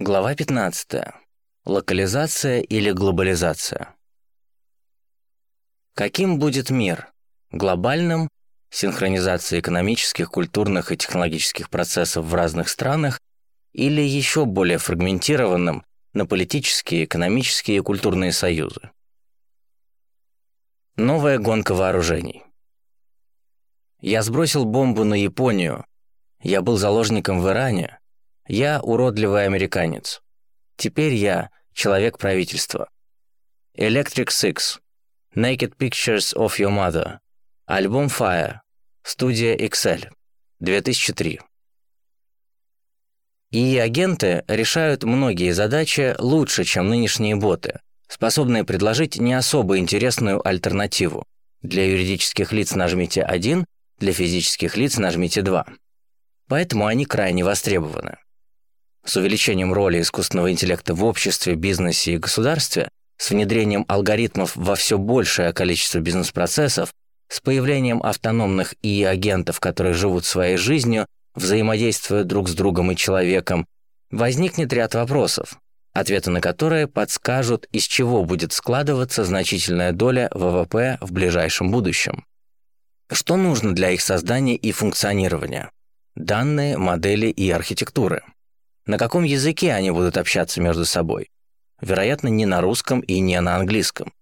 Глава 15. Локализация или глобализация. Каким будет мир? Глобальным – синхронизация экономических, культурных и технологических процессов в разных странах или еще более фрагментированным на политические, экономические и культурные союзы. Новая гонка вооружений. Я сбросил бомбу на Японию. Я был заложником в Иране. Я уродливый американец. Теперь я человек правительства. Electric Six. Naked Pictures of Your Mother. Альбом Fire. Студия Excel. 2003. И агенты решают многие задачи лучше, чем нынешние боты, способные предложить не особо интересную альтернативу. Для юридических лиц нажмите 1, для физических лиц нажмите 2. Поэтому они крайне востребованы. С увеличением роли искусственного интеллекта в обществе, бизнесе и государстве, с внедрением алгоритмов во все большее количество бизнес-процессов, с появлением автономных ИИ-агентов, которые живут своей жизнью, взаимодействуя друг с другом и человеком, возникнет ряд вопросов, ответы на которые подскажут, из чего будет складываться значительная доля ВВП в ближайшем будущем. Что нужно для их создания и функционирования? Данные, модели и архитектуры. На каком языке они будут общаться между собой? Вероятно, не на русском и не на английском.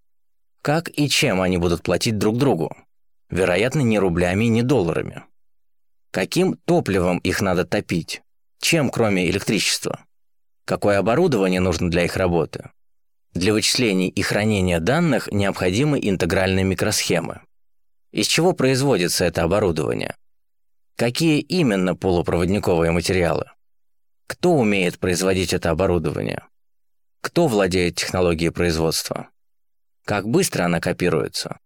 Как и чем они будут платить друг другу? Вероятно, не рублями, не долларами. Каким топливом их надо топить? Чем, кроме электричества? Какое оборудование нужно для их работы? Для вычислений и хранения данных необходимы интегральные микросхемы. Из чего производится это оборудование? Какие именно полупроводниковые материалы? Кто умеет производить это оборудование? Кто владеет технологией производства? Как быстро она копируется?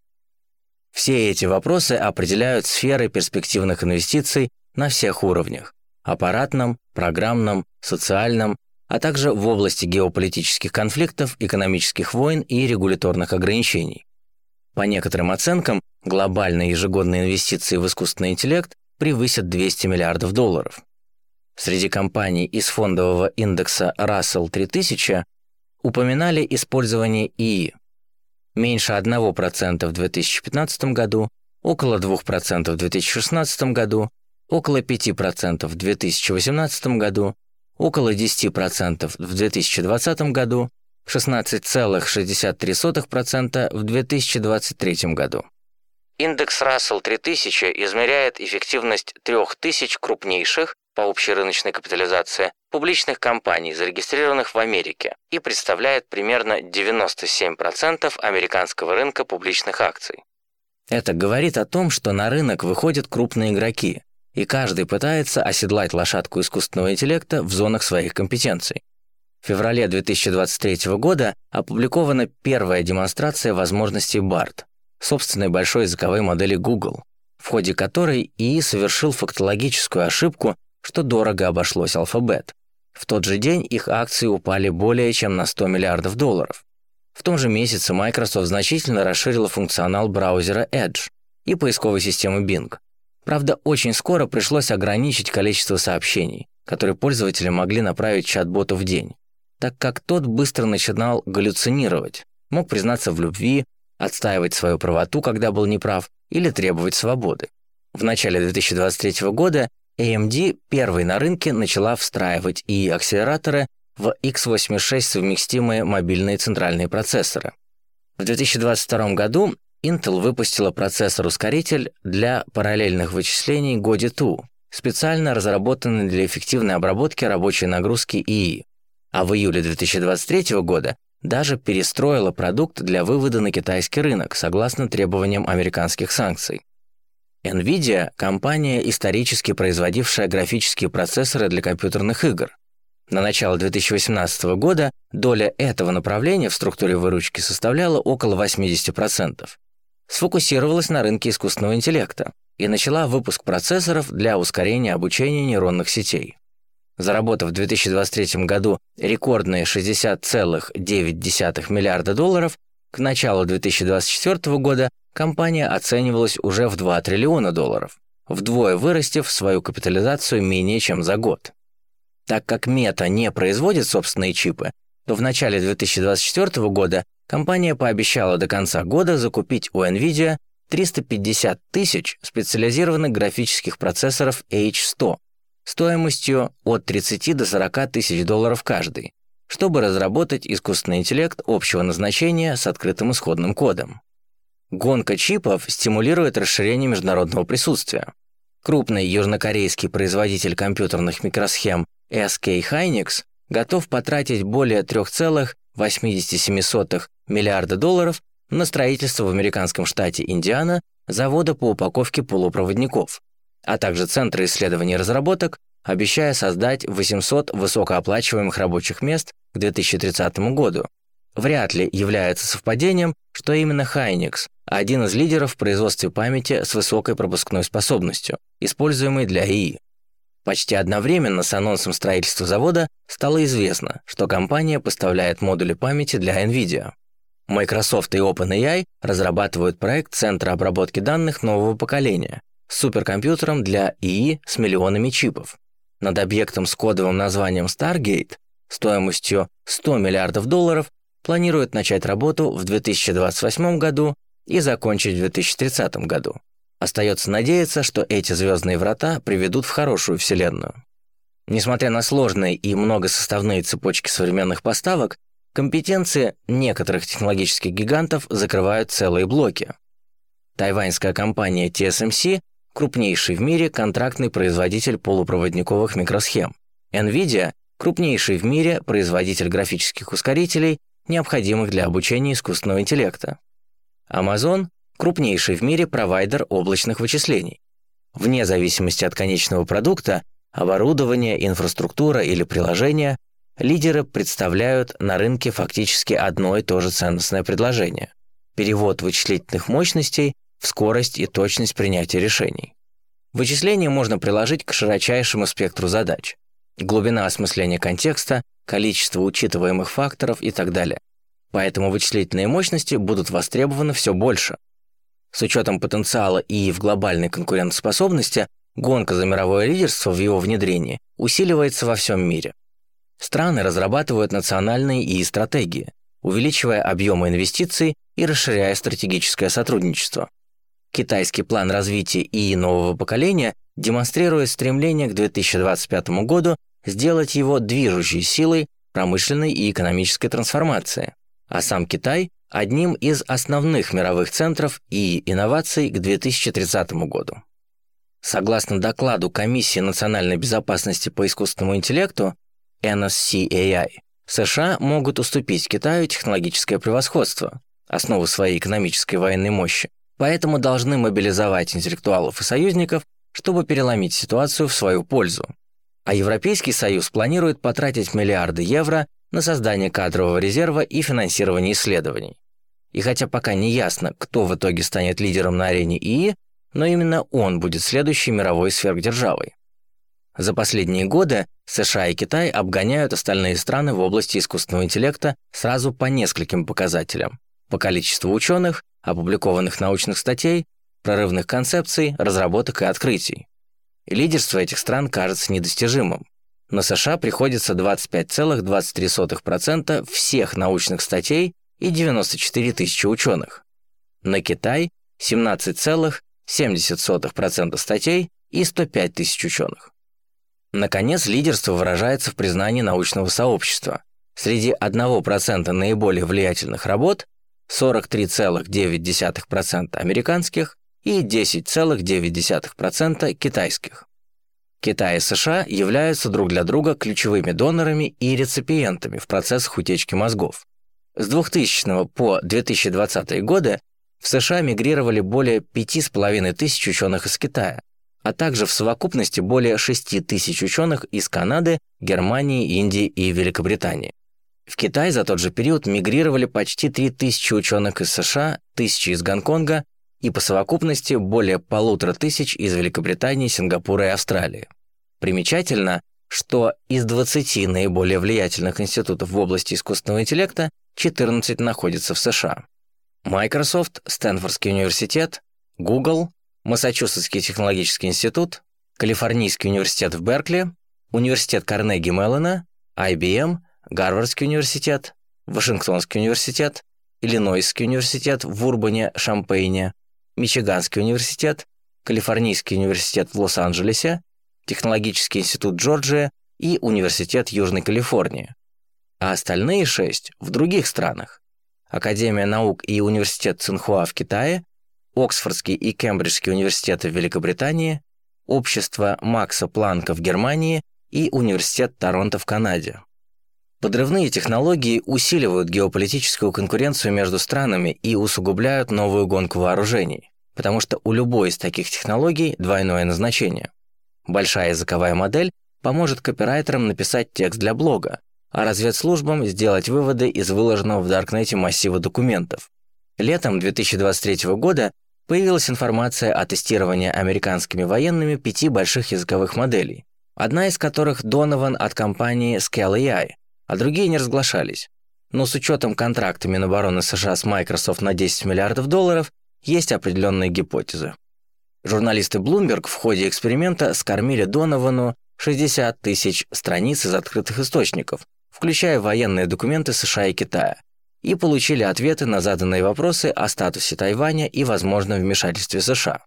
Все эти вопросы определяют сферы перспективных инвестиций на всех уровнях – аппаратном, программном, социальном, а также в области геополитических конфликтов, экономических войн и регуляторных ограничений. По некоторым оценкам, глобальные ежегодные инвестиции в искусственный интеллект превысят 200 миллиардов долларов. Среди компаний из фондового индекса Russell 3000 упоминали использование ИИ, меньше 1% в 2015 году, около 2% в 2016 году, около 5% в 2018 году, около 10% в 2020 году, 16,63% в 2023 году. Индекс Russell 3000 измеряет эффективность 3000 крупнейших по общей рыночной капитализации публичных компаний, зарегистрированных в Америке, и представляет примерно 97% американского рынка публичных акций. Это говорит о том, что на рынок выходят крупные игроки, и каждый пытается оседлать лошадку искусственного интеллекта в зонах своих компетенций. В феврале 2023 года опубликована первая демонстрация возможностей BART, собственной большой языковой модели Google, в ходе которой ИИ совершил фактологическую ошибку что дорого обошлось Alphabet. В тот же день их акции упали более чем на 100 миллиардов долларов. В том же месяце Microsoft значительно расширила функционал браузера Edge и поисковой системы Bing. Правда, очень скоро пришлось ограничить количество сообщений, которые пользователи могли направить чат-боту в день, так как тот быстро начинал галлюцинировать, мог признаться в любви, отстаивать свою правоту, когда был неправ, или требовать свободы. В начале 2023 года AMD первой на рынке начала встраивать и акселераторы в x86 совместимые мобильные центральные процессоры. В 2022 году Intel выпустила процессор-ускоритель для параллельных вычислений Godi 2, специально разработанный для эффективной обработки рабочей нагрузки ИИ, а в июле 2023 года даже перестроила продукт для вывода на китайский рынок согласно требованиям американских санкций. NVIDIA – компания, исторически производившая графические процессоры для компьютерных игр. На начало 2018 года доля этого направления в структуре выручки составляла около 80%. Сфокусировалась на рынке искусственного интеллекта и начала выпуск процессоров для ускорения обучения нейронных сетей. Заработав в 2023 году рекордные 60,9 миллиарда долларов, к началу 2024 года компания оценивалась уже в 2 триллиона долларов, вдвое вырастив свою капитализацию менее чем за год. Так как Meta не производит собственные чипы, то в начале 2024 года компания пообещала до конца года закупить у NVIDIA 350 тысяч специализированных графических процессоров H100 стоимостью от 30 до 40 тысяч долларов каждый, чтобы разработать искусственный интеллект общего назначения с открытым исходным кодом. Гонка чипов стимулирует расширение международного присутствия. Крупный южнокорейский производитель компьютерных микросхем SK Hynix готов потратить более 3,87 миллиарда долларов на строительство в американском штате Индиана завода по упаковке полупроводников, а также Центра исследований и разработок, обещая создать 800 высокооплачиваемых рабочих мест к 2030 году. Вряд ли является совпадением, что именно Hynix – один из лидеров в производстве памяти с высокой пропускной способностью, используемой для ИИ. Почти одновременно с анонсом строительства завода стало известно, что компания поставляет модули памяти для NVIDIA. Microsoft и OpenAI разрабатывают проект Центра обработки данных нового поколения с суперкомпьютером для ИИ с миллионами чипов. Над объектом с кодовым названием Stargate стоимостью 100 миллиардов долларов планируют начать работу в 2028 году и закончить в 2030 году. Остается надеяться, что эти звездные врата приведут в хорошую вселенную. Несмотря на сложные и многосоставные цепочки современных поставок, компетенции некоторых технологических гигантов закрывают целые блоки. Тайваньская компания TSMC – крупнейший в мире контрактный производитель полупроводниковых микросхем. NVIDIA – крупнейший в мире производитель графических ускорителей, необходимых для обучения искусственного интеллекта. Amazon крупнейший в мире провайдер облачных вычислений. Вне зависимости от конечного продукта, оборудования, инфраструктура или приложения, лидеры представляют на рынке фактически одно и то же ценностное предложение – перевод вычислительных мощностей в скорость и точность принятия решений. Вычисление можно приложить к широчайшему спектру задач. Глубина осмысления контекста, количество учитываемых факторов и так далее. Поэтому вычислительные мощности будут востребованы все больше – с учетом потенциала и в глобальной конкурентоспособности, гонка за мировое лидерство в его внедрении усиливается во всем мире. Страны разрабатывают национальные и стратегии, увеличивая объемы инвестиций и расширяя стратегическое сотрудничество. Китайский план развития ИИ нового поколения демонстрирует стремление к 2025 году сделать его движущей силой промышленной и экономической трансформации, а сам Китай одним из основных мировых центров и инноваций к 2030 году. Согласно докладу Комиссии национальной безопасности по искусственному интеллекту NSCAI, США могут уступить Китаю технологическое превосходство, основу своей экономической военной мощи, поэтому должны мобилизовать интеллектуалов и союзников, чтобы переломить ситуацию в свою пользу. А Европейский Союз планирует потратить миллиарды евро на создание кадрового резерва и финансирование исследований. И хотя пока не ясно, кто в итоге станет лидером на арене ИИ, но именно он будет следующей мировой сверхдержавой. За последние годы США и Китай обгоняют остальные страны в области искусственного интеллекта сразу по нескольким показателям. По количеству ученых, опубликованных научных статей, прорывных концепций, разработок и открытий. Лидерство этих стран кажется недостижимым. На США приходится 25,23% всех научных статей и 94 тысячи ученых. На Китай 17,70% статей и 105 тысяч ученых. Наконец, лидерство выражается в признании научного сообщества. Среди 1% наиболее влиятельных работ 43,9% американских и 10,9% китайских. Китай и США являются друг для друга ключевыми донорами и реципиентами в процессах утечки мозгов. С 2000 по 2020 годы в США мигрировали более 5,5 тысяч ученых из Китая, а также в совокупности более 6 тысяч ученых из Канады, Германии, Индии и Великобритании. В Китай за тот же период мигрировали почти 3 тысячи ученых из США, тысячи из Гонконга и по совокупности более полутора тысяч из Великобритании, Сингапура и Австралии. Примечательно, что из 20 наиболее влиятельных институтов в области искусственного интеллекта 14 находятся в США. Microsoft, Стэнфордский университет, Google, Массачусетский технологический институт, Калифорнийский университет в Беркли, Университет Карнеги Меллона, IBM, Гарвардский университет, Вашингтонский университет, Иллинойский университет в Урбане, Шампейне, Мичиганский университет, Калифорнийский университет в Лос-Анджелесе, Технологический институт Джорджия и Университет Южной Калифорнии. А остальные шесть в других странах. Академия наук и Университет Цинхуа в Китае, Оксфордский и Кембриджский университеты в Великобритании, Общество Макса Планка в Германии и Университет Торонто в Канаде. Подрывные технологии усиливают геополитическую конкуренцию между странами и усугубляют новую гонку вооружений, потому что у любой из таких технологий двойное назначение. Большая языковая модель поможет копирайтерам написать текст для блога, а разведслужбам сделать выводы из выложенного в Даркнете массива документов. Летом 2023 года появилась информация о тестировании американскими военными пяти больших языковых моделей, одна из которых Донован от компании Scale AI, а другие не разглашались. Но с учетом контракта Минобороны США с Microsoft на 10 миллиардов долларов, есть определенные гипотезы. Журналисты Bloomberg в ходе эксперимента скормили Доновану 60 тысяч страниц из открытых источников, включая военные документы США и Китая, и получили ответы на заданные вопросы о статусе Тайваня и возможном вмешательстве США.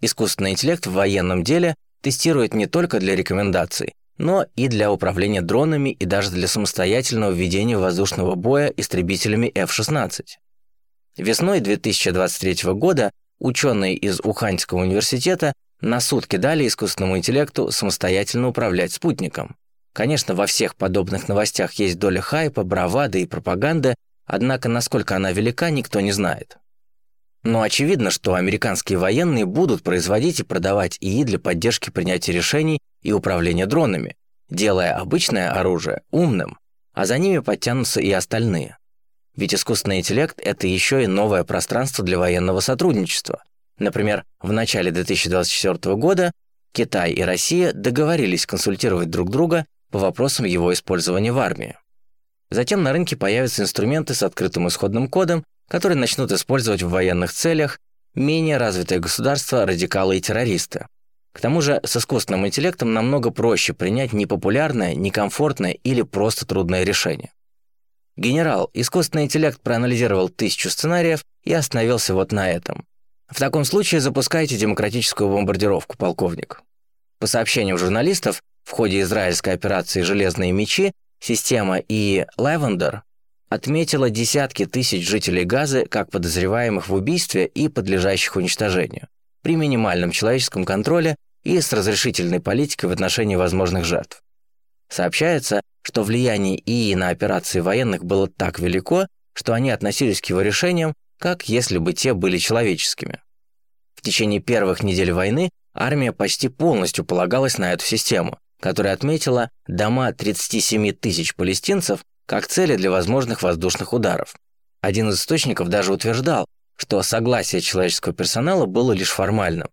Искусственный интеллект в военном деле тестирует не только для рекомендаций, но и для управления дронами и даже для самостоятельного ведения воздушного боя истребителями F-16. Весной 2023 года ученые из Уханьского университета на сутки дали искусственному интеллекту самостоятельно управлять спутником. Конечно, во всех подобных новостях есть доля хайпа, бравады и пропаганды, однако насколько она велика, никто не знает. Но очевидно, что американские военные будут производить и продавать ИИ для поддержки принятия решений и управления дронами, делая обычное оружие умным, а за ними подтянутся и остальные. Ведь искусственный интеллект – это еще и новое пространство для военного сотрудничества. Например, в начале 2024 года Китай и Россия договорились консультировать друг друга по вопросам его использования в армии. Затем на рынке появятся инструменты с открытым исходным кодом, которые начнут использовать в военных целях менее развитые государства, радикалы и террористы. К тому же с искусственным интеллектом намного проще принять непопулярное, некомфортное или просто трудное решение. Генерал, искусственный интеллект проанализировал тысячу сценариев и остановился вот на этом. В таком случае запускайте демократическую бомбардировку, полковник. По сообщениям журналистов, в ходе израильской операции «Железные мечи» система и Lavender отметила десятки тысяч жителей Газы как подозреваемых в убийстве и подлежащих уничтожению при минимальном человеческом контроле и с разрешительной политикой в отношении возможных жертв. Сообщается, что влияние ИИ на операции военных было так велико, что они относились к его решениям, как если бы те были человеческими. В течение первых недель войны армия почти полностью полагалась на эту систему, которая отметила дома 37 тысяч палестинцев как цели для возможных воздушных ударов. Один из источников даже утверждал, что согласие человеческого персонала было лишь формальным.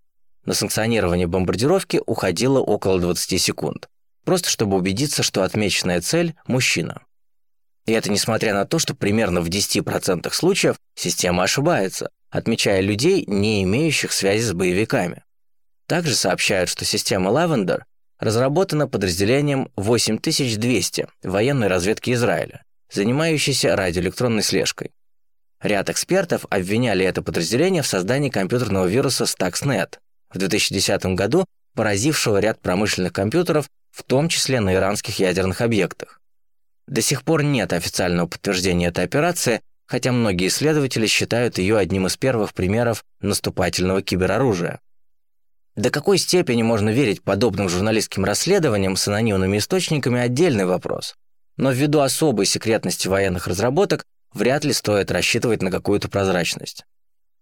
На санкционирование бомбардировки уходило около 20 секунд, просто чтобы убедиться, что отмеченная цель – мужчина. И это несмотря на то, что примерно в 10% случаев система ошибается, отмечая людей, не имеющих связи с боевиками. Также сообщают, что система Lavender разработана подразделением 8200 военной разведки Израиля, занимающейся радиоэлектронной слежкой. Ряд экспертов обвиняли это подразделение в создании компьютерного вируса Stuxnet в 2010 году, поразившего ряд промышленных компьютеров, в том числе на иранских ядерных объектах. До сих пор нет официального подтверждения этой операции, хотя многие исследователи считают ее одним из первых примеров наступательного кибероружия. До какой степени можно верить подобным журналистским расследованиям с анонимными источниками – отдельный вопрос. Но ввиду особой секретности военных разработок вряд ли стоит рассчитывать на какую-то прозрачность.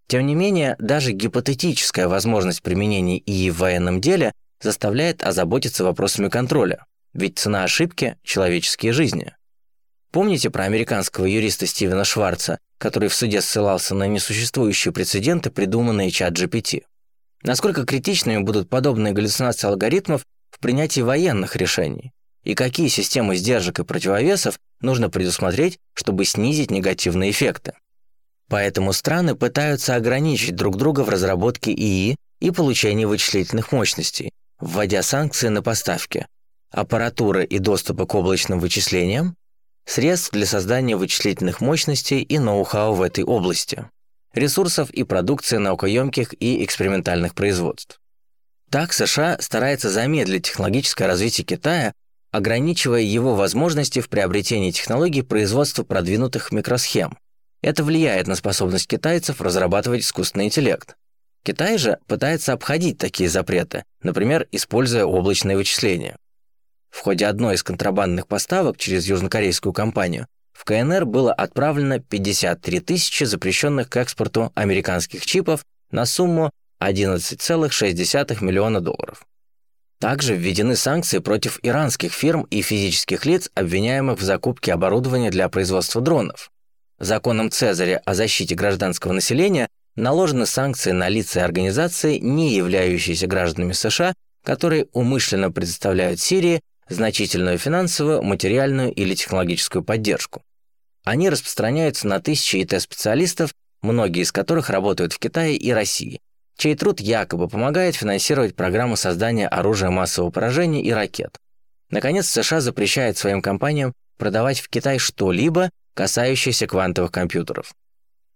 Тем не менее, даже гипотетическая возможность применения ИИ в военном деле заставляет озаботиться вопросами контроля, ведь цена ошибки – человеческие жизни. Помните про американского юриста Стивена Шварца, который в суде ссылался на несуществующие прецеденты, придуманные чат GPT? Насколько критичными будут подобные галлюцинации алгоритмов в принятии военных решений? И какие системы сдержек и противовесов нужно предусмотреть, чтобы снизить негативные эффекты? Поэтому страны пытаются ограничить друг друга в разработке ИИ и получении вычислительных мощностей, вводя санкции на поставки. аппаратуры и доступа к облачным вычислениям, средств для создания вычислительных мощностей и ноу-хау в этой области, ресурсов и продукции наукоемких и экспериментальных производств. Так США старается замедлить технологическое развитие Китая, ограничивая его возможности в приобретении технологий производства продвинутых микросхем. Это влияет на способность китайцев разрабатывать искусственный интеллект. Китай же пытается обходить такие запреты, например, используя облачные вычисления. В ходе одной из контрабандных поставок через южнокорейскую компанию в КНР было отправлено 53 тысячи запрещенных к экспорту американских чипов на сумму 11,6 миллиона долларов. Также введены санкции против иранских фирм и физических лиц, обвиняемых в закупке оборудования для производства дронов. Законом Цезаря о защите гражданского населения наложены санкции на лица и организации, не являющиеся гражданами США, которые умышленно предоставляют Сирии значительную финансовую, материальную или технологическую поддержку. Они распространяются на тысячи ИТ-специалистов, многие из которых работают в Китае и России, чей труд якобы помогает финансировать программу создания оружия массового поражения и ракет. Наконец, США запрещает своим компаниям продавать в Китай что-либо, касающееся квантовых компьютеров.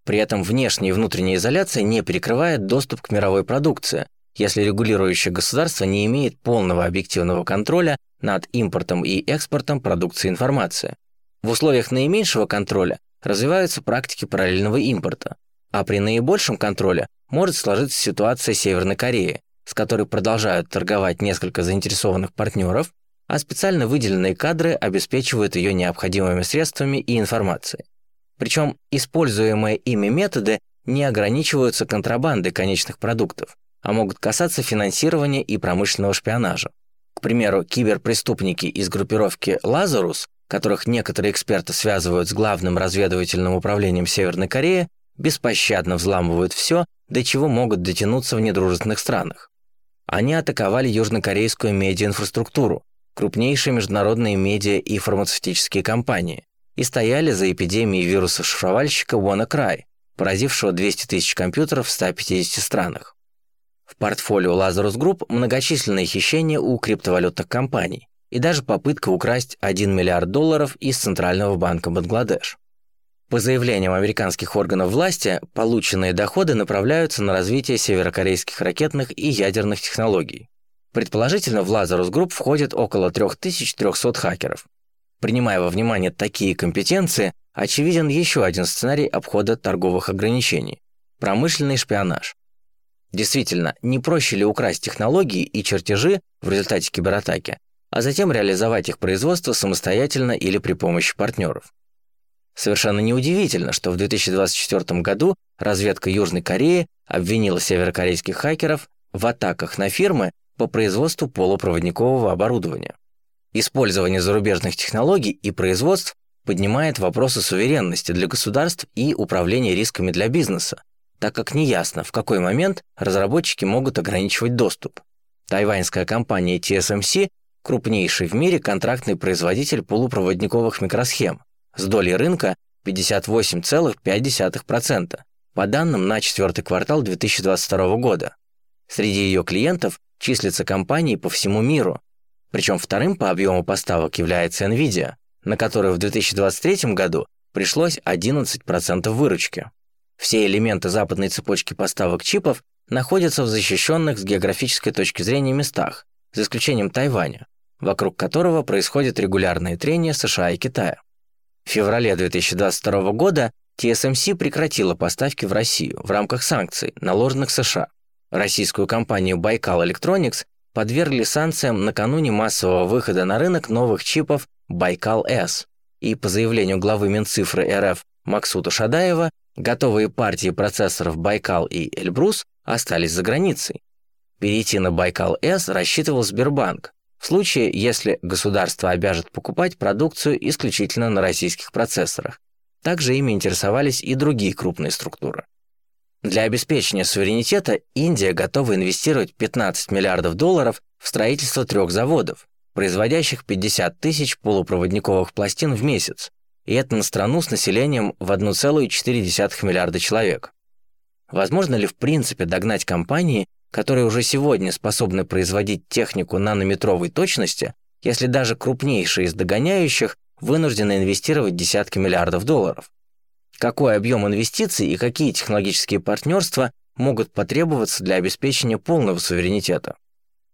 При этом внешняя и внутренняя изоляция не перекрывает доступ к мировой продукции, если регулирующее государство не имеет полного объективного контроля над импортом и экспортом продукции информации. В условиях наименьшего контроля развиваются практики параллельного импорта, а при наибольшем контроле может сложиться ситуация Северной Кореи, с которой продолжают торговать несколько заинтересованных партнеров, а специально выделенные кадры обеспечивают ее необходимыми средствами и информацией. Причем используемые ими методы не ограничиваются контрабандой конечных продуктов, а могут касаться финансирования и промышленного шпионажа. К примеру, киберпреступники из группировки «Лазарус», которых некоторые эксперты связывают с главным разведывательным управлением Северной Кореи, беспощадно взламывают все, до чего могут дотянуться в недружественных странах. Они атаковали южнокорейскую медиаинфраструктуру, крупнейшие международные медиа и фармацевтические компании, и стояли за эпидемией вируса шифровальщика WannaCry, поразившего 200 тысяч компьютеров в 150 странах. В портфолио Lazarus Group многочисленные хищения у криптовалютных компаний и даже попытка украсть 1 миллиард долларов из Центрального банка Бангладеш. По заявлениям американских органов власти, полученные доходы направляются на развитие северокорейских ракетных и ядерных технологий. Предположительно, в Lazarus Group входит около 3300 хакеров. Принимая во внимание такие компетенции, очевиден еще один сценарий обхода торговых ограничений – промышленный шпионаж. Действительно, не проще ли украсть технологии и чертежи в результате кибератаки, а затем реализовать их производство самостоятельно или при помощи партнеров? Совершенно неудивительно, что в 2024 году разведка Южной Кореи обвинила северокорейских хакеров в атаках на фирмы по производству полупроводникового оборудования. Использование зарубежных технологий и производств поднимает вопросы суверенности для государств и управления рисками для бизнеса, так как неясно, в какой момент разработчики могут ограничивать доступ. Тайваньская компания TSMC – крупнейший в мире контрактный производитель полупроводниковых микросхем, с долей рынка 58,5%, по данным на четвертый квартал 2022 года. Среди ее клиентов числятся компании по всему миру, причем вторым по объему поставок является NVIDIA, на которую в 2023 году пришлось 11% выручки. Все элементы западной цепочки поставок чипов находятся в защищенных с географической точки зрения местах, за исключением Тайваня, вокруг которого происходит регулярные трения США и Китая. В феврале 2022 года TSMC прекратила поставки в Россию в рамках санкций, наложенных США. Российскую компанию Baikal Electronics подвергли санкциям накануне массового выхода на рынок новых чипов S, и по заявлению главы Минцифры РФ Максута Шадаева Готовые партии процессоров Байкал и Эльбрус остались за границей. Перейти на Байкал-С рассчитывал Сбербанк, в случае, если государство обяжет покупать продукцию исключительно на российских процессорах. Также ими интересовались и другие крупные структуры. Для обеспечения суверенитета Индия готова инвестировать 15 миллиардов долларов в строительство трех заводов, производящих 50 тысяч полупроводниковых пластин в месяц, и это на страну с населением в 1,4 миллиарда человек. Возможно ли в принципе догнать компании, которые уже сегодня способны производить технику нанометровой точности если даже крупнейшие из догоняющих вынуждены инвестировать десятки миллиардов долларов. Какой объем инвестиций и какие технологические партнерства могут потребоваться для обеспечения полного суверенитета?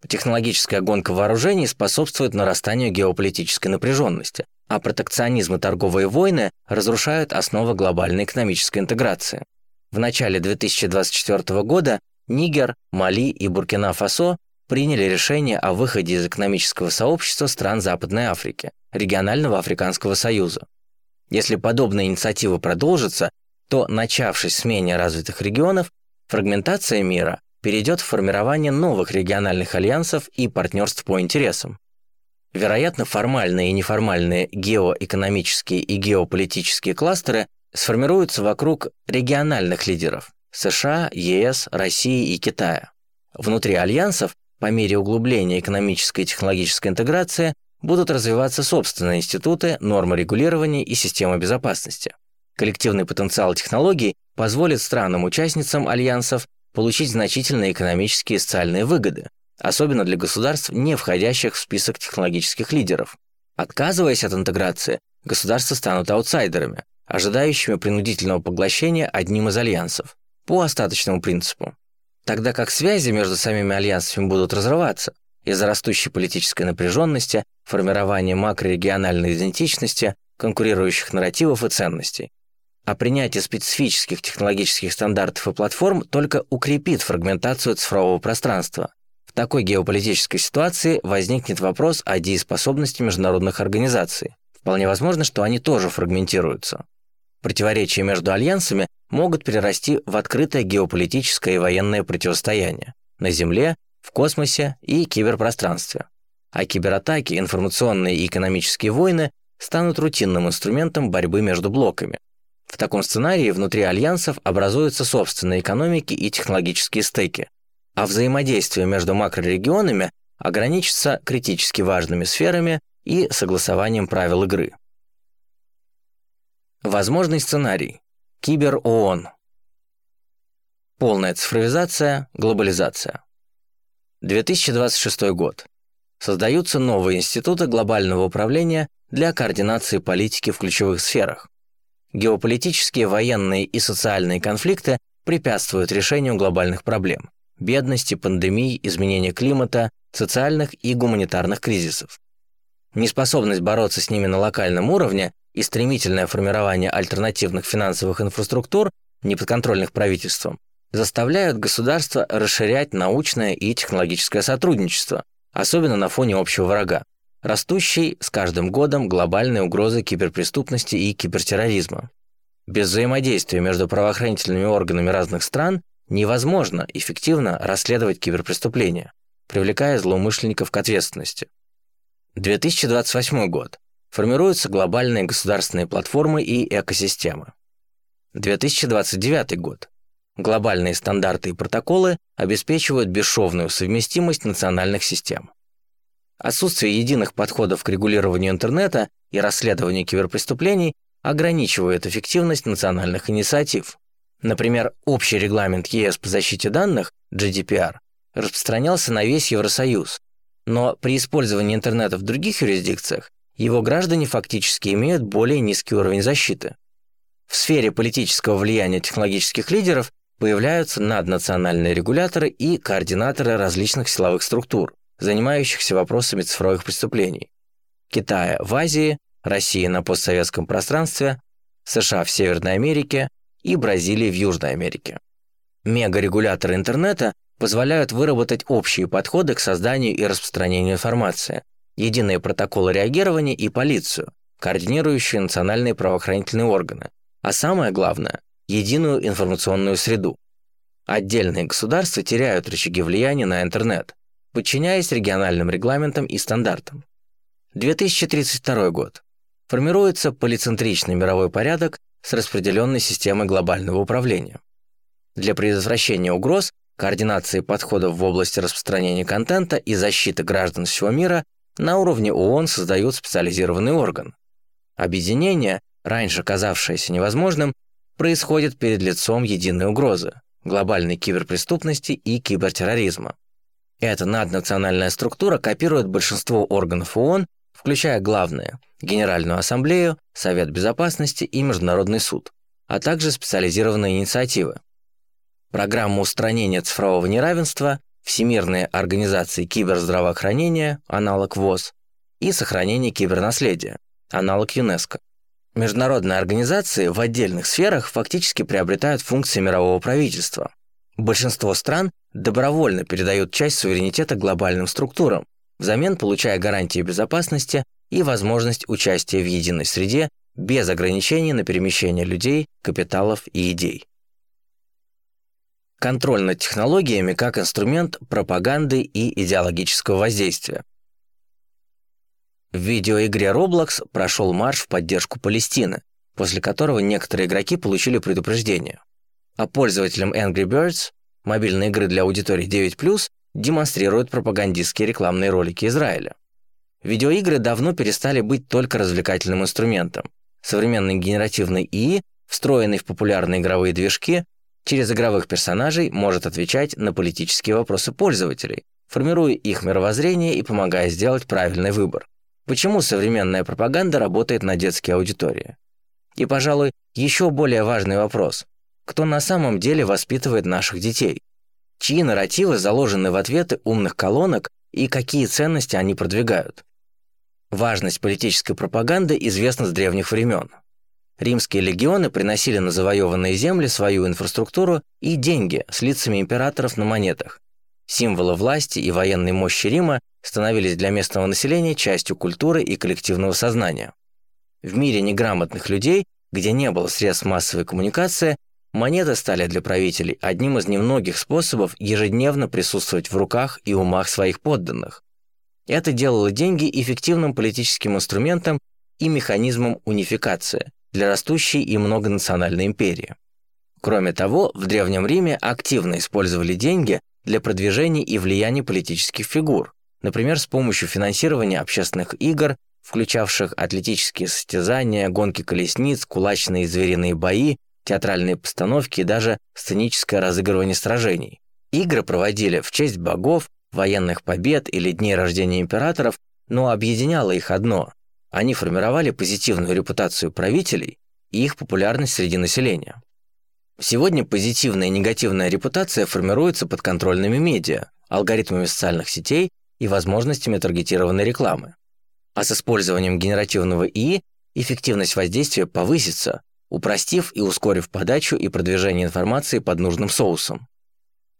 Технологическая гонка вооружений способствует нарастанию геополитической напряженности, а протекционизм и торговые войны разрушают основы глобальной экономической интеграции. В начале 2024 года Нигер, Мали и Буркина-Фасо приняли решение о выходе из экономического сообщества стран Западной Африки, регионального Африканского Союза. Если подобная инициатива продолжится, то, начавшись с менее развитых регионов, фрагментация мира перейдет в формирование новых региональных альянсов и партнерств по интересам. Вероятно, формальные и неформальные геоэкономические и геополитические кластеры сформируются вокруг региональных лидеров – США, ЕС, России и Китая. Внутри альянсов, по мере углубления экономической и технологической интеграции, будут развиваться собственные институты, нормы регулирования и системы безопасности. Коллективный потенциал технологий позволит странам-участницам альянсов получить значительные экономические и социальные выгоды, особенно для государств, не входящих в список технологических лидеров. Отказываясь от интеграции, государства станут аутсайдерами, ожидающими принудительного поглощения одним из альянсов, по остаточному принципу. Тогда как связи между самими альянсами будут разрываться из-за растущей политической напряженности, формирования макрорегиональной идентичности, конкурирующих нарративов и ценностей. А принятие специфических технологических стандартов и платформ только укрепит фрагментацию цифрового пространства. В такой геополитической ситуации возникнет вопрос о дееспособности международных организаций. Вполне возможно, что они тоже фрагментируются. Противоречия между альянсами могут перерасти в открытое геополитическое и военное противостояние на Земле, в космосе и киберпространстве. А кибератаки, информационные и экономические войны станут рутинным инструментом борьбы между блоками. В таком сценарии внутри альянсов образуются собственные экономики и технологические стеки, а взаимодействие между макрорегионами ограничится критически важными сферами и согласованием правил игры. Возможный сценарий. Кибер-ООН. Полная цифровизация, глобализация. 2026 год. Создаются новые институты глобального управления для координации политики в ключевых сферах. Геополитические, военные и социальные конфликты препятствуют решению глобальных проблем – бедности, пандемий, изменения климата, социальных и гуманитарных кризисов. Неспособность бороться с ними на локальном уровне и стремительное формирование альтернативных финансовых инфраструктур, неподконтрольных правительством, заставляют государства расширять научное и технологическое сотрудничество, особенно на фоне общего врага, растущей с каждым годом глобальной угрозы киберпреступности и кибертерроризма. Без взаимодействия между правоохранительными органами разных стран невозможно эффективно расследовать киберпреступления, привлекая злоумышленников к ответственности. 2028 год. Формируются глобальные государственные платформы и экосистемы. 2029 год. Глобальные стандарты и протоколы обеспечивают бесшовную совместимость национальных систем. Отсутствие единых подходов к регулированию интернета и расследованию киберпреступлений ограничивает эффективность национальных инициатив. Например, общий регламент ЕС по защите данных, GDPR, распространялся на весь Евросоюз, но при использовании интернета в других юрисдикциях его граждане фактически имеют более низкий уровень защиты. В сфере политического влияния технологических лидеров появляются наднациональные регуляторы и координаторы различных силовых структур, занимающихся вопросами цифровых преступлений. Китая в Азии, Россия на постсоветском пространстве, США в Северной Америке и Бразилии в Южной Америке. Мегарегуляторы интернета позволяют выработать общие подходы к созданию и распространению информации, единые протоколы реагирования и полицию, координирующие национальные правоохранительные органы, а самое главное – единую информационную среду. Отдельные государства теряют рычаги влияния на интернет, подчиняясь региональным регламентам и стандартам. 2032 год. Формируется полицентричный мировой порядок с распределенной системой глобального управления. Для предотвращения угроз, координации подходов в области распространения контента и защиты граждан всего мира на уровне ООН создают специализированный орган. Объединение, раньше казавшееся невозможным, происходит перед лицом единой угрозы – глобальной киберпреступности и кибертерроризма. Эта наднациональная структура копирует большинство органов ООН, включая главные – Генеральную Ассамблею, Совет Безопасности и Международный суд, а также специализированные инициативы. Программа устранения цифрового неравенства, Всемирная организация киберздравоохранения, аналог ВОЗ, и сохранение кибернаследия, аналог ЮНЕСКО. Международные организации в отдельных сферах фактически приобретают функции мирового правительства. Большинство стран добровольно передают часть суверенитета глобальным структурам, взамен получая гарантии безопасности и возможность участия в единой среде без ограничений на перемещение людей, капиталов и идей. Контроль над технологиями как инструмент пропаганды и идеологического воздействия. В видеоигре Roblox прошел марш в поддержку Палестины, после которого некоторые игроки получили предупреждение. А пользователям Angry Birds, мобильной игры для аудитории 9+, демонстрируют пропагандистские рекламные ролики Израиля. Видеоигры давно перестали быть только развлекательным инструментом. Современный генеративный ИИ, встроенный в популярные игровые движки, через игровых персонажей может отвечать на политические вопросы пользователей, формируя их мировоззрение и помогая сделать правильный выбор. Почему современная пропаганда работает на детские аудитории? И, пожалуй, еще более важный вопрос. Кто на самом деле воспитывает наших детей? Чьи нарративы заложены в ответы умных колонок и какие ценности они продвигают? Важность политической пропаганды известна с древних времен. Римские легионы приносили на завоеванные земли свою инфраструктуру и деньги с лицами императоров на монетах. Символы власти и военной мощи Рима становились для местного населения частью культуры и коллективного сознания. В мире неграмотных людей, где не было средств массовой коммуникации, монеты стали для правителей одним из немногих способов ежедневно присутствовать в руках и умах своих подданных. Это делало деньги эффективным политическим инструментом и механизмом унификации для растущей и многонациональной империи. Кроме того, в Древнем Риме активно использовали деньги для продвижения и влияния политических фигур, например, с помощью финансирования общественных игр, включавших атлетические состязания, гонки колесниц, кулачные и звериные бои, театральные постановки и даже сценическое разыгрывание сражений. Игры проводили в честь богов, военных побед или дней рождения императоров, но объединяло их одно – они формировали позитивную репутацию правителей и их популярность среди населения. Сегодня позитивная и негативная репутация формируется под контрольными медиа, алгоритмами социальных сетей и возможностями таргетированной рекламы. А с использованием генеративного ИИ эффективность воздействия повысится, упростив и ускорив подачу и продвижение информации под нужным соусом.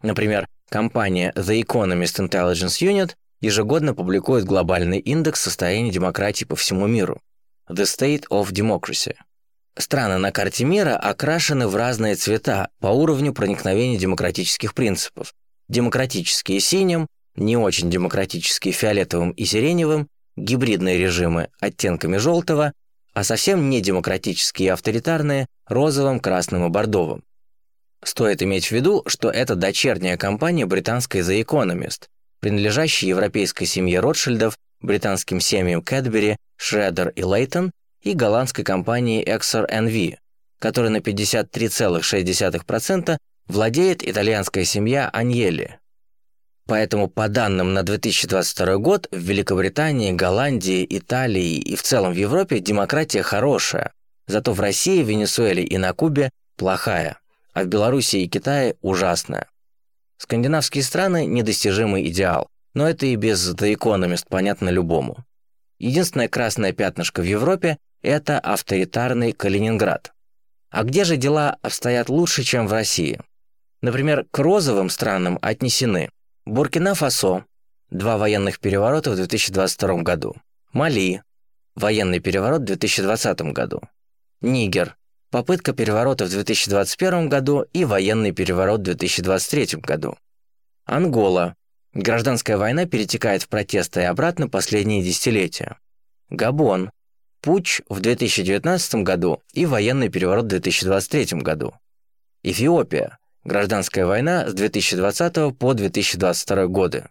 Например, компания The Economist Intelligence Unit ежегодно публикует глобальный индекс состояния демократии по всему миру – The State of Democracy – Страны на карте мира окрашены в разные цвета по уровню проникновения демократических принципов. Демократические синим, не очень демократические фиолетовым и сиреневым, гибридные режимы оттенками желтого, а совсем не демократические и авторитарные розовым, красным и бордовым. Стоит иметь в виду, что это дочерняя компания британской The Economist, принадлежащая европейской семье Ротшильдов, британским семьям Кэдбери, Шредер и Лейтон и голландской компании Exor NV, которой на 53,6% владеет итальянская семья Аньели. Поэтому по данным на 2022 год в Великобритании, Голландии, Италии и в целом в Европе демократия хорошая, зато в России, Венесуэле и на Кубе плохая, а в Беларуси и Китае ужасная. Скандинавские страны – недостижимый идеал, но это и без The Economist понятно любому. Единственное красное пятнышко в Европе это авторитарный Калининград. А где же дела обстоят лучше, чем в России? Например, к розовым странам отнесены Буркина-Фасо, два военных переворота в 2022 году, Мали, военный переворот в 2020 году, Нигер, попытка переворота в 2021 году и военный переворот в 2023 году, Ангола, гражданская война перетекает в протесты и обратно последние десятилетия, Габон, путч в 2019 году и военный переворот в 2023 году. Эфиопия. Гражданская война с 2020 по 2022 годы.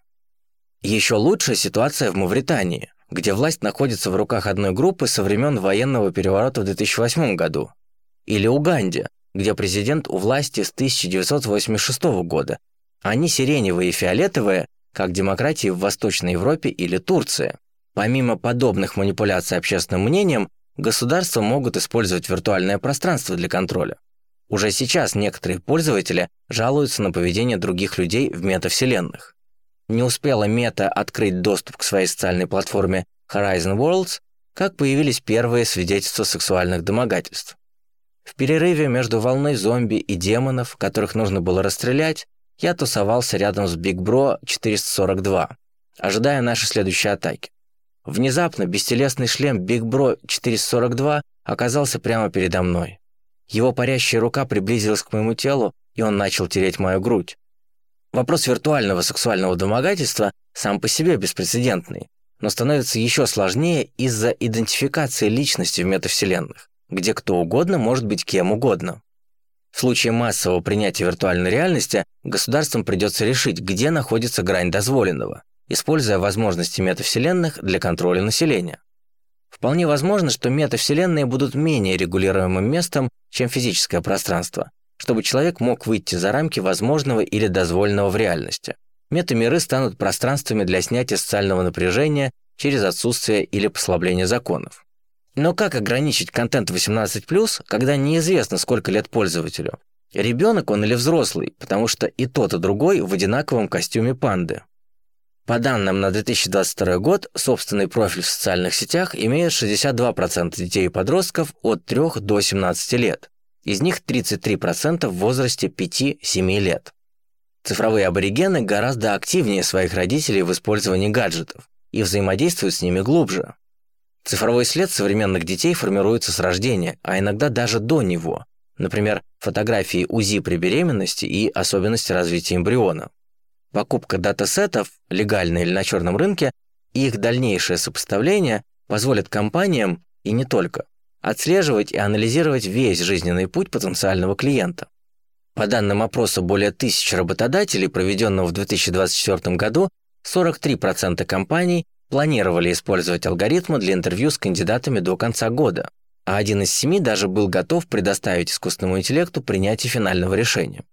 Еще лучше ситуация в Мавритании, где власть находится в руках одной группы со времен военного переворота в 2008 году. Или Уганде, где президент у власти с 1986 года. Они сиреневые и фиолетовые, как демократии в Восточной Европе или Турции. Помимо подобных манипуляций общественным мнением, государства могут использовать виртуальное пространство для контроля. Уже сейчас некоторые пользователи жалуются на поведение других людей в метавселенных. Не успела мета открыть доступ к своей социальной платформе Horizon Worlds, как появились первые свидетельства сексуальных домогательств. В перерыве между волной зомби и демонов, которых нужно было расстрелять, я тусовался рядом с Big Bro 442, ожидая нашей следующей атаки. Внезапно бестелесный шлем Big Bro 442 оказался прямо передо мной. Его парящая рука приблизилась к моему телу, и он начал тереть мою грудь. Вопрос виртуального сексуального домогательства сам по себе беспрецедентный, но становится еще сложнее из-за идентификации личности в метавселенных, где кто угодно может быть кем угодно. В случае массового принятия виртуальной реальности государствам придется решить, где находится грань дозволенного, используя возможности метавселенных для контроля населения. Вполне возможно, что метавселенные будут менее регулируемым местом, чем физическое пространство, чтобы человек мог выйти за рамки возможного или дозволенного в реальности. Метамиры станут пространствами для снятия социального напряжения через отсутствие или послабление законов. Но как ограничить контент 18+, когда неизвестно, сколько лет пользователю? Ребенок он или взрослый, потому что и тот, и другой в одинаковом костюме панды. По данным на 2022 год, собственный профиль в социальных сетях имеют 62% детей и подростков от 3 до 17 лет. Из них 33% в возрасте 5-7 лет. Цифровые аборигены гораздо активнее своих родителей в использовании гаджетов и взаимодействуют с ними глубже. Цифровой след современных детей формируется с рождения, а иногда даже до него. Например, фотографии УЗИ при беременности и особенности развития эмбриона. Покупка датасетов, легально или на черном рынке, и их дальнейшее сопоставление позволят компаниям, и не только, отслеживать и анализировать весь жизненный путь потенциального клиента. По данным опроса более тысячи работодателей, проведенного в 2024 году, 43% компаний планировали использовать алгоритмы для интервью с кандидатами до конца года, а один из семи даже был готов предоставить искусственному интеллекту принятие финального решения.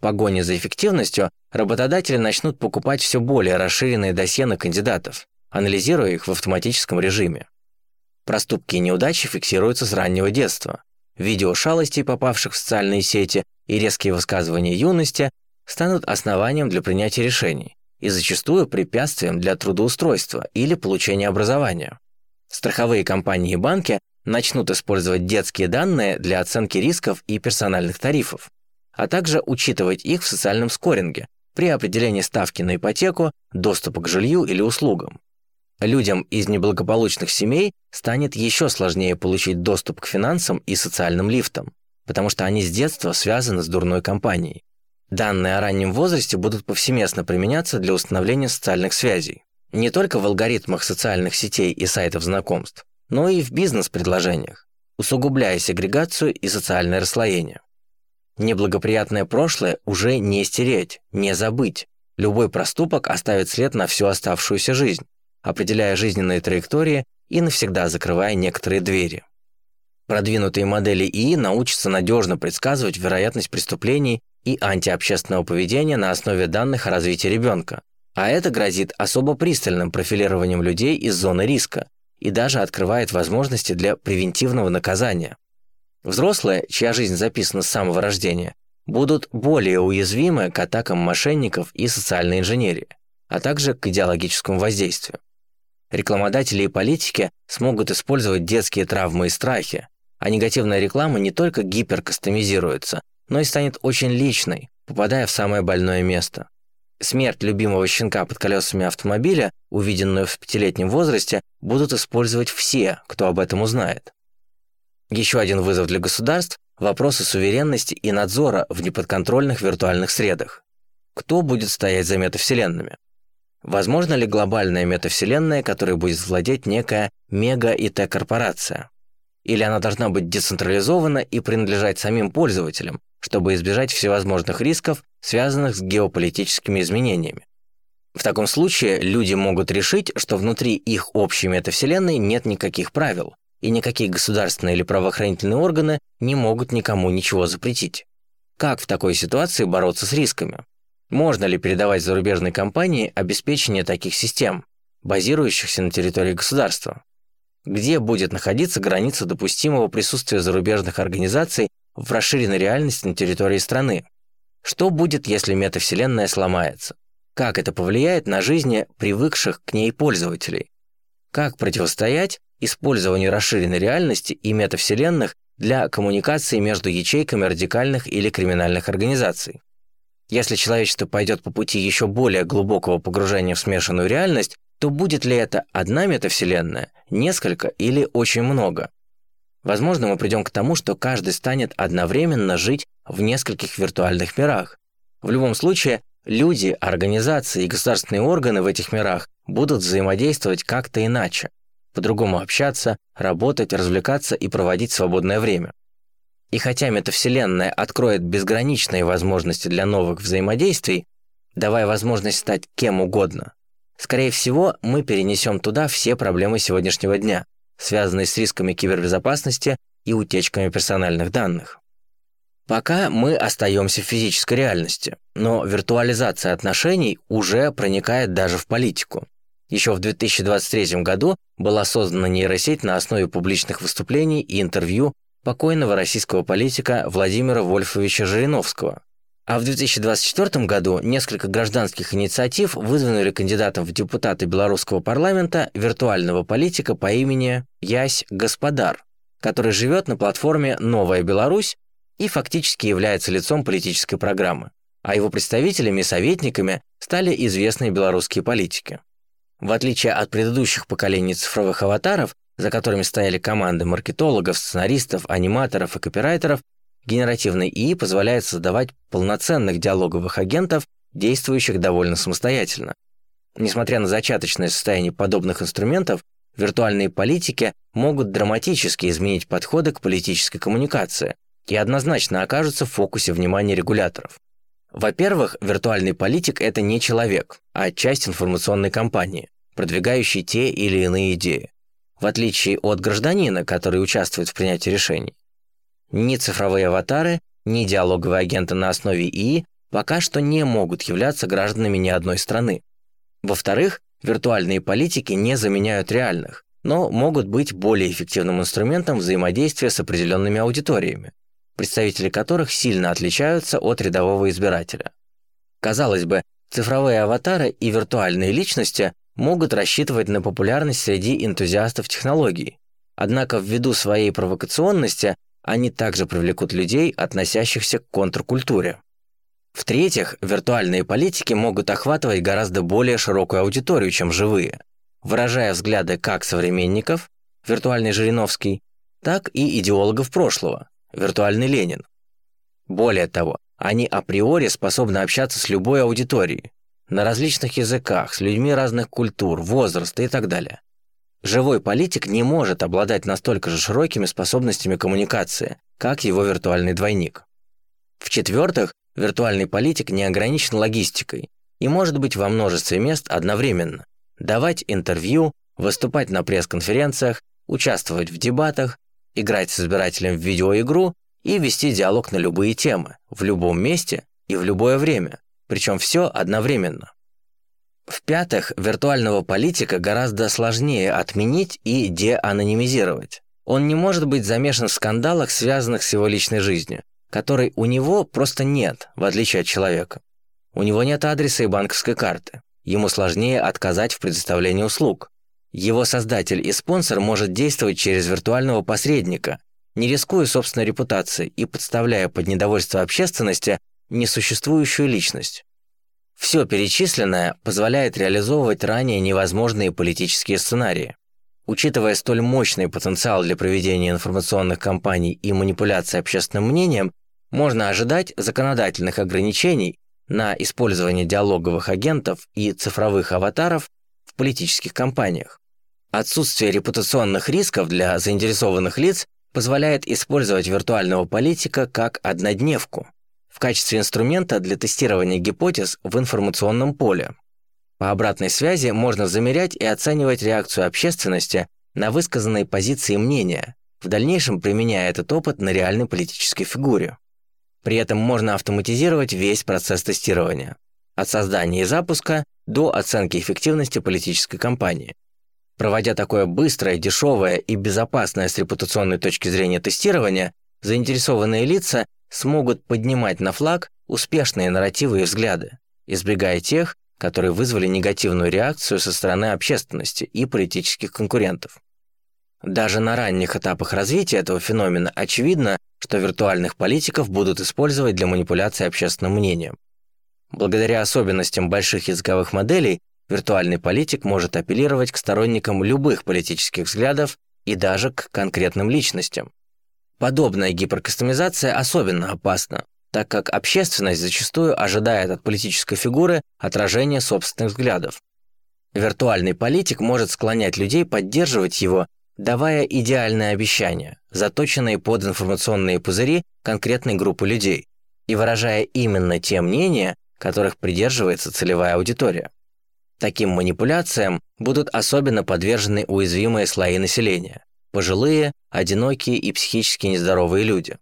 Погоне за эффективностью работодатели начнут покупать все более расширенные досье на кандидатов, анализируя их в автоматическом режиме. Проступки и неудачи фиксируются с раннего детства. Видео шалостей, попавших в социальные сети, и резкие высказывания юности станут основанием для принятия решений и зачастую препятствием для трудоустройства или получения образования. Страховые компании и банки начнут использовать детские данные для оценки рисков и персональных тарифов, а также учитывать их в социальном скоринге при определении ставки на ипотеку, доступа к жилью или услугам. Людям из неблагополучных семей станет еще сложнее получить доступ к финансам и социальным лифтам, потому что они с детства связаны с дурной компанией. Данные о раннем возрасте будут повсеместно применяться для установления социальных связей. Не только в алгоритмах социальных сетей и сайтов знакомств, но и в бизнес-предложениях, усугубляя сегрегацию и социальное расслоение. Неблагоприятное прошлое уже не стереть, не забыть. Любой проступок оставит след на всю оставшуюся жизнь, определяя жизненные траектории и навсегда закрывая некоторые двери. Продвинутые модели ИИ научатся надежно предсказывать вероятность преступлений и антиобщественного поведения на основе данных о развитии ребенка. А это грозит особо пристальным профилированием людей из зоны риска и даже открывает возможности для превентивного наказания. Взрослые, чья жизнь записана с самого рождения, будут более уязвимы к атакам мошенников и социальной инженерии, а также к идеологическому воздействию. Рекламодатели и политики смогут использовать детские травмы и страхи, а негативная реклама не только гиперкастомизируется, но и станет очень личной, попадая в самое больное место. Смерть любимого щенка под колесами автомобиля, увиденную в пятилетнем возрасте, будут использовать все, кто об этом узнает. Еще один вызов для государств – вопросы суверенности и надзора в неподконтрольных виртуальных средах. Кто будет стоять за метавселенными? Возможно ли глобальная метавселенная, которой будет владеть некая мега-ИТ-корпорация? Или она должна быть децентрализована и принадлежать самим пользователям, чтобы избежать всевозможных рисков, связанных с геополитическими изменениями. В таком случае люди могут решить, что внутри их общей метавселенной нет никаких правил, и никакие государственные или правоохранительные органы не могут никому ничего запретить. Как в такой ситуации бороться с рисками? Можно ли передавать зарубежной компании обеспечение таких систем, базирующихся на территории государства? Где будет находиться граница допустимого присутствия зарубежных организаций в расширенной реальности на территории страны? Что будет, если метавселенная сломается? Как это повлияет на жизни привыкших к ней пользователей? Как противостоять использованию расширенной реальности и метавселенных для коммуникации между ячейками радикальных или криминальных организаций? Если человечество пойдет по пути еще более глубокого погружения в смешанную реальность, то будет ли это одна метавселенная, несколько или очень много? Возможно, мы придем к тому, что каждый станет одновременно жить в нескольких виртуальных мирах. В любом случае, люди, организации и государственные органы в этих мирах будут взаимодействовать как-то иначе, по-другому общаться, работать, развлекаться и проводить свободное время. И хотя метавселенная откроет безграничные возможности для новых взаимодействий, давая возможность стать кем угодно, скорее всего, мы перенесем туда все проблемы сегодняшнего дня, связанные с рисками кибербезопасности и утечками персональных данных. Пока мы остаемся в физической реальности, но виртуализация отношений уже проникает даже в политику. Еще в 2023 году была создана нейросеть на основе публичных выступлений и интервью покойного российского политика Владимира Вольфовича Жириновского. А в 2024 году несколько гражданских инициатив выдвинули кандидатом в депутаты белорусского парламента виртуального политика по имени Ясь Господар, который живет на платформе «Новая Беларусь» и фактически является лицом политической программы, а его представителями и советниками стали известные белорусские политики. В отличие от предыдущих поколений цифровых аватаров, за которыми стояли команды маркетологов, сценаристов, аниматоров и копирайтеров, генеративный ИИ позволяет создавать полноценных диалоговых агентов, действующих довольно самостоятельно. Несмотря на зачаточное состояние подобных инструментов, виртуальные политики могут драматически изменить подходы к политической коммуникации, и однозначно окажутся в фокусе внимания регуляторов. Во-первых, виртуальный политик – это не человек, а часть информационной кампании, продвигающей те или иные идеи, в отличие от гражданина, который участвует в принятии решений. Ни цифровые аватары, ни диалоговые агенты на основе ИИ пока что не могут являться гражданами ни одной страны. Во-вторых, виртуальные политики не заменяют реальных, но могут быть более эффективным инструментом взаимодействия с определенными аудиториями представители которых сильно отличаются от рядового избирателя. Казалось бы, цифровые аватары и виртуальные личности могут рассчитывать на популярность среди энтузиастов технологий, однако ввиду своей провокационности они также привлекут людей, относящихся к контркультуре. В-третьих, виртуальные политики могут охватывать гораздо более широкую аудиторию, чем живые, выражая взгляды как современников, виртуальный Жириновский, так и идеологов прошлого, виртуальный Ленин. Более того, они априори способны общаться с любой аудиторией, на различных языках, с людьми разных культур, возраста и так далее. Живой политик не может обладать настолько же широкими способностями коммуникации, как его виртуальный двойник. В-четвертых, виртуальный политик не ограничен логистикой и может быть во множестве мест одновременно, давать интервью, выступать на пресс-конференциях, участвовать в дебатах, играть с избирателем в видеоигру и вести диалог на любые темы, в любом месте и в любое время, причем все одновременно. В-пятых, виртуального политика гораздо сложнее отменить и деанонимизировать. Он не может быть замешан в скандалах, связанных с его личной жизнью, которой у него просто нет, в отличие от человека. У него нет адреса и банковской карты. Ему сложнее отказать в предоставлении услуг. Его создатель и спонсор может действовать через виртуального посредника, не рискуя собственной репутацией и подставляя под недовольство общественности несуществующую личность. Все перечисленное позволяет реализовывать ранее невозможные политические сценарии. Учитывая столь мощный потенциал для проведения информационных кампаний и манипуляции общественным мнением, можно ожидать законодательных ограничений на использование диалоговых агентов и цифровых аватаров в политических кампаниях. Отсутствие репутационных рисков для заинтересованных лиц позволяет использовать виртуального политика как однодневку в качестве инструмента для тестирования гипотез в информационном поле. По обратной связи можно замерять и оценивать реакцию общественности на высказанные позиции и мнения, в дальнейшем применяя этот опыт на реальной политической фигуре. При этом можно автоматизировать весь процесс тестирования. от создания и запуска до оценки эффективности политической кампании. Проводя такое быстрое, дешевое и безопасное с репутационной точки зрения тестирование, заинтересованные лица смогут поднимать на флаг успешные нарративы и взгляды, избегая тех, которые вызвали негативную реакцию со стороны общественности и политических конкурентов. Даже на ранних этапах развития этого феномена очевидно, что виртуальных политиков будут использовать для манипуляции общественным мнением. Благодаря особенностям больших языковых моделей, виртуальный политик может апеллировать к сторонникам любых политических взглядов и даже к конкретным личностям. Подобная гиперкастомизация особенно опасна, так как общественность зачастую ожидает от политической фигуры отражения собственных взглядов. Виртуальный политик может склонять людей поддерживать его, давая идеальные обещания, заточенные под информационные пузыри конкретной группы людей, и выражая именно те мнения, которых придерживается целевая аудитория. Таким манипуляциям будут особенно подвержены уязвимые слои населения – пожилые, одинокие и психически нездоровые люди.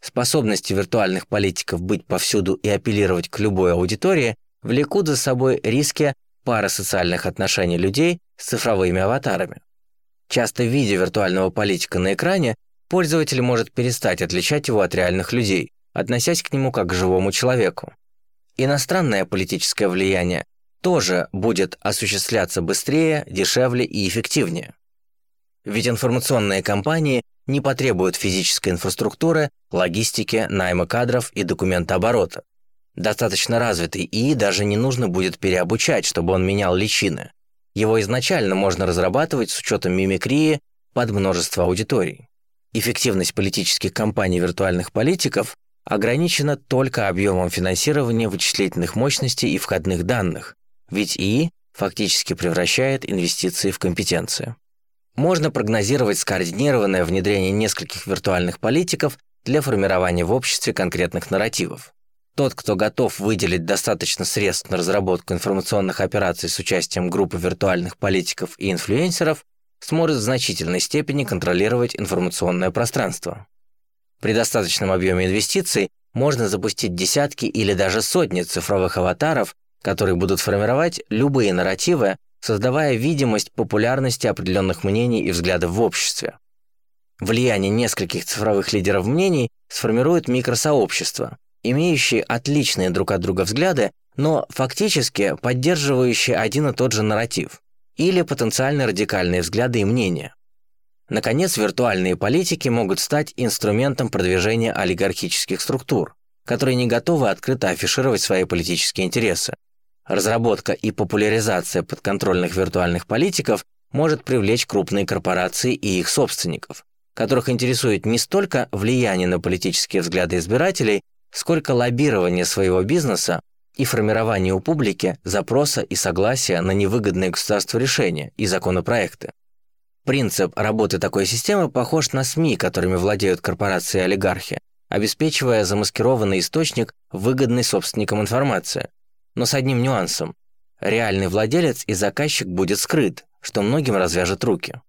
Способности виртуальных политиков быть повсюду и апеллировать к любой аудитории влекут за собой риски парасоциальных отношений людей с цифровыми аватарами. Часто видя виртуального политика на экране, пользователь может перестать отличать его от реальных людей, относясь к нему как к живому человеку. Иностранное политическое влияние тоже будет осуществляться быстрее, дешевле и эффективнее. Ведь информационные кампании не потребуют физической инфраструктуры, логистики, найма кадров и документооборота. Достаточно развитый ИИ даже не нужно будет переобучать, чтобы он менял личины. Его изначально можно разрабатывать с учетом мимикрии под множество аудиторий. Эффективность политических кампаний виртуальных политиков ограничена только объемом финансирования вычислительных мощностей и входных данных, ведь ИИ фактически превращает инвестиции в компетенцию. Можно прогнозировать скоординированное внедрение нескольких виртуальных политиков для формирования в обществе конкретных нарративов. Тот, кто готов выделить достаточно средств на разработку информационных операций с участием группы виртуальных политиков и инфлюенсеров, сможет в значительной степени контролировать информационное пространство. При достаточном объеме инвестиций можно запустить десятки или даже сотни цифровых аватаров, которые будут формировать любые нарративы, создавая видимость популярности определенных мнений и взглядов в обществе. Влияние нескольких цифровых лидеров мнений сформирует микросообщество, имеющие отличные друг от друга взгляды, но фактически поддерживающие один и тот же нарратив, или потенциально радикальные взгляды и мнения. Наконец, виртуальные политики могут стать инструментом продвижения олигархических структур, которые не готовы открыто афишировать свои политические интересы. Разработка и популяризация подконтрольных виртуальных политиков может привлечь крупные корпорации и их собственников, которых интересует не столько влияние на политические взгляды избирателей, сколько лоббирование своего бизнеса и формирование у публики запроса и согласия на невыгодные государству решения и законопроекты. Принцип работы такой системы похож на СМИ, которыми владеют корпорации и олигархи, обеспечивая замаскированный источник выгодной собственникам информации. Но с одним нюансом. Реальный владелец и заказчик будет скрыт, что многим развяжет руки.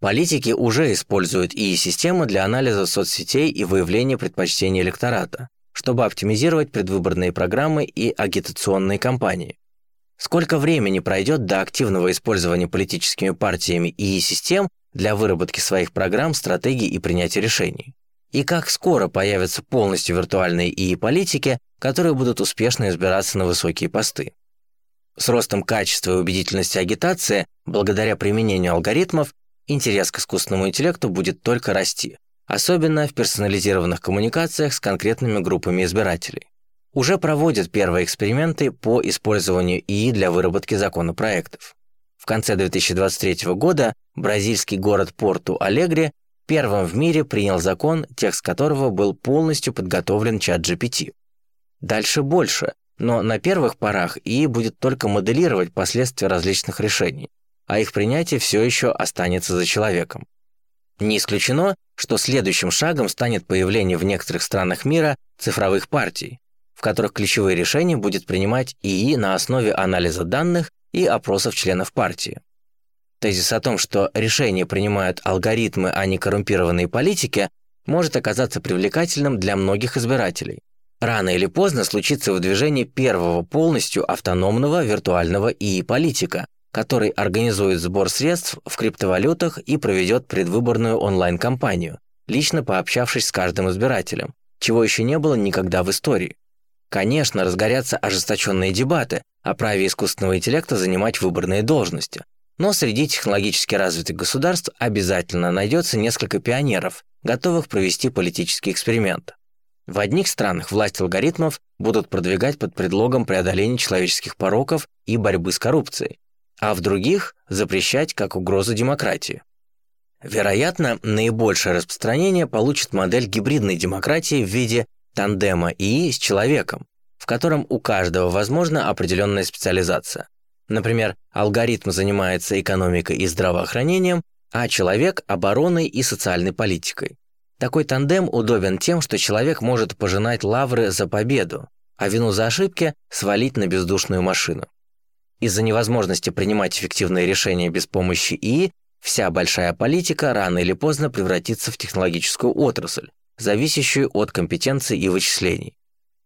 Политики уже используют ИИ-системы для анализа соцсетей и выявления предпочтений электората, чтобы оптимизировать предвыборные программы и агитационные кампании. Сколько времени пройдет до активного использования политическими партиями ИИ-систем для выработки своих программ, стратегий и принятия решений? И как скоро появятся полностью виртуальные ИИ-политики, которые будут успешно избираться на высокие посты? С ростом качества и убедительности агитации, благодаря применению алгоритмов, интерес к искусственному интеллекту будет только расти, особенно в персонализированных коммуникациях с конкретными группами избирателей уже проводят первые эксперименты по использованию ИИ для выработки законопроектов. В конце 2023 года бразильский город Порту-Алегре первым в мире принял закон, текст которого был полностью подготовлен чат GPT. Дальше больше, но на первых порах ИИ будет только моделировать последствия различных решений, а их принятие все еще останется за человеком. Не исключено, что следующим шагом станет появление в некоторых странах мира цифровых партий, в которых ключевые решения будет принимать ИИ на основе анализа данных и опросов членов партии. Тезис о том, что решения принимают алгоритмы, а не коррумпированные политики, может оказаться привлекательным для многих избирателей. Рано или поздно случится выдвижение первого полностью автономного виртуального ИИ-политика, который организует сбор средств в криптовалютах и проведет предвыборную онлайн-кампанию, лично пообщавшись с каждым избирателем, чего еще не было никогда в истории. Конечно, разгорятся ожесточенные дебаты о праве искусственного интеллекта занимать выборные должности, но среди технологически развитых государств обязательно найдется несколько пионеров, готовых провести политический эксперимент. В одних странах власть алгоритмов будут продвигать под предлогом преодоления человеческих пороков и борьбы с коррупцией, а в других – запрещать как угрозу демократии. Вероятно, наибольшее распространение получит модель гибридной демократии в виде тандема ИИ с человеком, в котором у каждого возможна определенная специализация. Например, алгоритм занимается экономикой и здравоохранением, а человек – обороной и социальной политикой. Такой тандем удобен тем, что человек может пожинать лавры за победу, а вину за ошибки свалить на бездушную машину. Из-за невозможности принимать эффективные решения без помощи ИИ, вся большая политика рано или поздно превратится в технологическую отрасль, зависящую от компетенций и вычислений.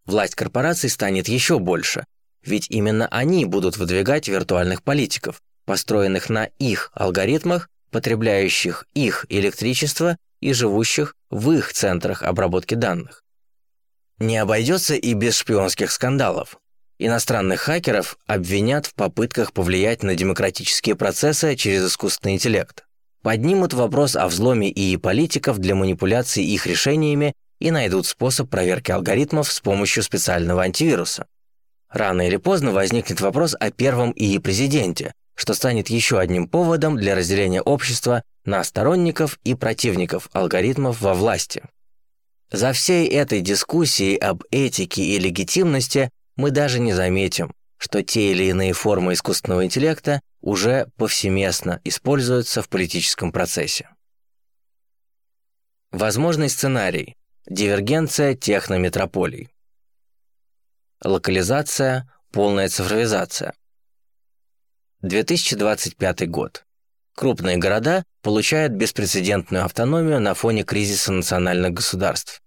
Власть корпораций станет еще больше, ведь именно они будут выдвигать виртуальных политиков, построенных на их алгоритмах, потребляющих их электричество и живущих в их центрах обработки данных. Не обойдется и без шпионских скандалов. Иностранных хакеров обвинят в попытках повлиять на демократические процессы через искусственный интеллект. Поднимут вопрос о взломе ИИ политиков для манипуляции их решениями и найдут способ проверки алгоритмов с помощью специального антивируса. Рано или поздно возникнет вопрос о первом ИИ-президенте, что станет еще одним поводом для разделения общества на сторонников и противников алгоритмов во власти. За всей этой дискуссией об этике и легитимности мы даже не заметим, что те или иные формы искусственного интеллекта уже повсеместно используются в политическом процессе. Возможный сценарий – дивергенция технометрополий. Локализация, полная цифровизация. 2025 год. Крупные города получают беспрецедентную автономию на фоне кризиса национальных государств.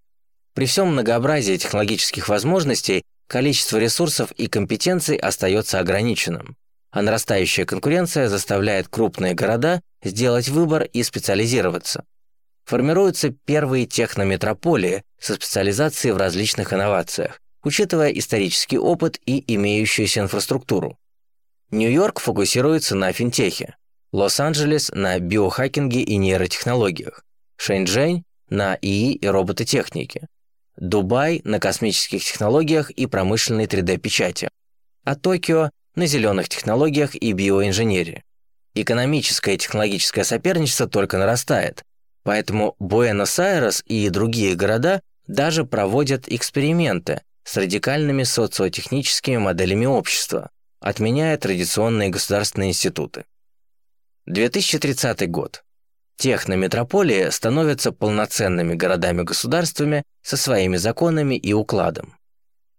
При всем многообразии технологических возможностей количество ресурсов и компетенций остается ограниченным, а нарастающая конкуренция заставляет крупные города сделать выбор и специализироваться. Формируются первые технометрополии со специализацией в различных инновациях, учитывая исторический опыт и имеющуюся инфраструктуру. Нью-Йорк фокусируется на финтехе, Лос-Анджелес – на биохакинге и нейротехнологиях, Шэньчжэнь – на ИИ и робототехнике, Дубай – на космических технологиях и промышленной 3D-печати, а Токио – на зеленых технологиях и биоинженерии. Экономическое и технологическое соперничество только нарастает, поэтому Буэнос-Айрес и другие города даже проводят эксперименты с радикальными социотехническими моделями общества, отменяя традиционные государственные институты. 2030 год. Технометрополии становятся полноценными городами-государствами со своими законами и укладом.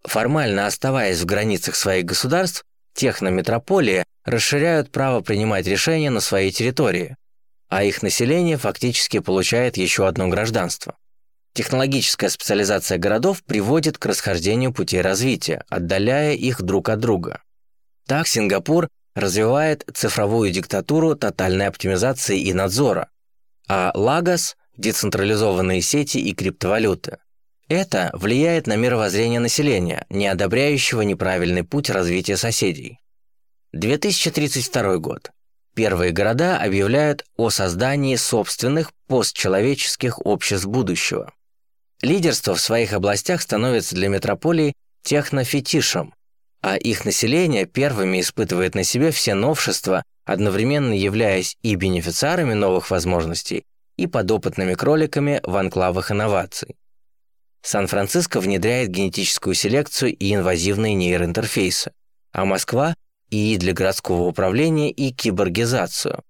Формально оставаясь в границах своих государств, технометрополии расширяют право принимать решения на своей территории, а их население фактически получает еще одно гражданство. Технологическая специализация городов приводит к расхождению путей развития, отдаляя их друг от друга. Так Сингапур развивает цифровую диктатуру тотальной оптимизации и надзора, а Лагос – децентрализованные сети и криптовалюты. Это влияет на мировоззрение населения, не одобряющего неправильный путь развития соседей. 2032 год. Первые города объявляют о создании собственных постчеловеческих обществ будущего. Лидерство в своих областях становится для метрополий технофетишем, а их население первыми испытывает на себе все новшества, одновременно являясь и бенефициарами новых возможностей, и подопытными кроликами в анклавах инноваций. Сан-Франциско внедряет генетическую селекцию и инвазивные нейроинтерфейсы, а Москва – и для городского управления, и киборгизацию.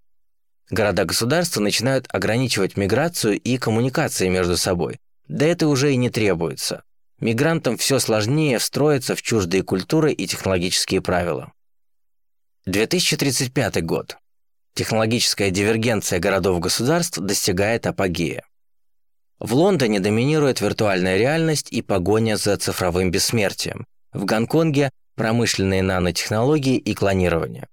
Города-государства начинают ограничивать миграцию и коммуникации между собой. Да это уже и не требуется. Мигрантам все сложнее встроиться в чуждые культуры и технологические правила. 2035 год. Технологическая дивергенция городов-государств достигает апогея. В Лондоне доминирует виртуальная реальность и погоня за цифровым бессмертием. В Гонконге – промышленные нанотехнологии и клонирование.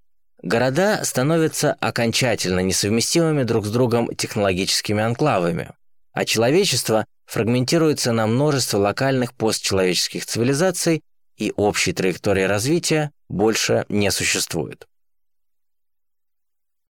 Города становятся окончательно несовместимыми друг с другом технологическими анклавами, а человечество фрагментируется на множество локальных постчеловеческих цивилизаций и общей траектории развития больше не существует.